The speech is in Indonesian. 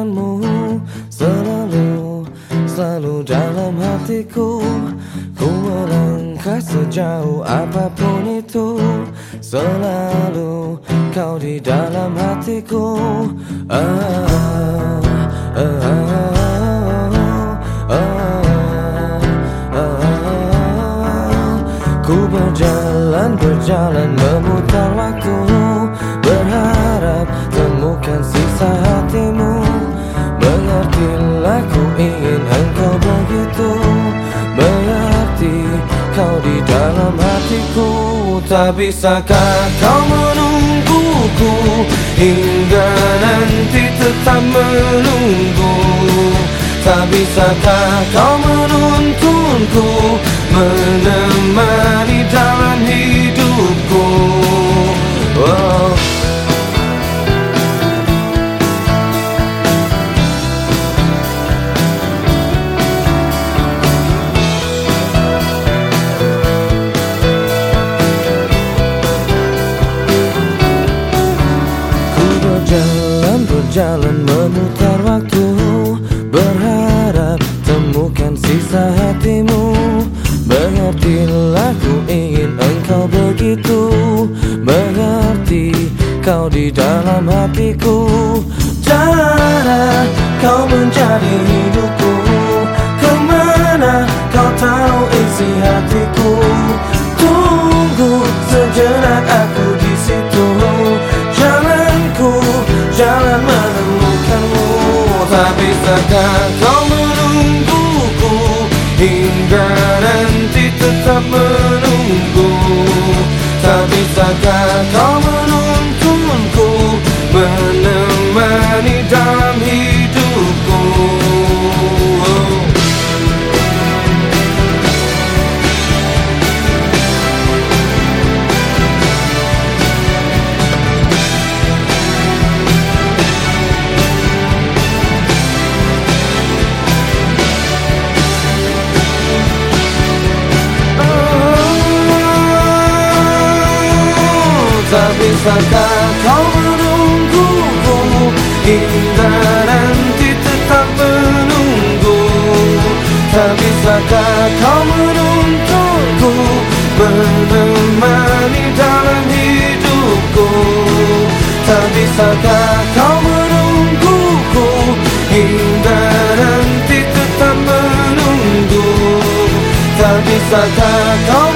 denganmu Selalu, selalu dalam hatiku Ku melangkah sejauh apa pun itu Selalu kau di dalam hatiku ah, ah, ah. Ku berjalan, berjalan memutar waktu Berharap temukan sisa hati kau di dalam hatiku. Tak bisakah kau menungguku Hingga nanti tetap menunggu? Tak bisakah kau menuntunku berjalan, memutar waktu. Berharap temukan sisa hatimu. Mengertilah ku ingin engkau begitu. Mengerti kau di dalam hatiku. Cara kau menjadi Tak bisakah kau menungguku Hingga nanti tetap menunggu Tak bisakah kau menungguku? Hingga nanti tetap menunggu. Tak bisakah kau menuntunku Menemani dalam hidupku. Tak bisakah kau menungguku? Hingga nanti tetap menunggu. Tak bisakah kau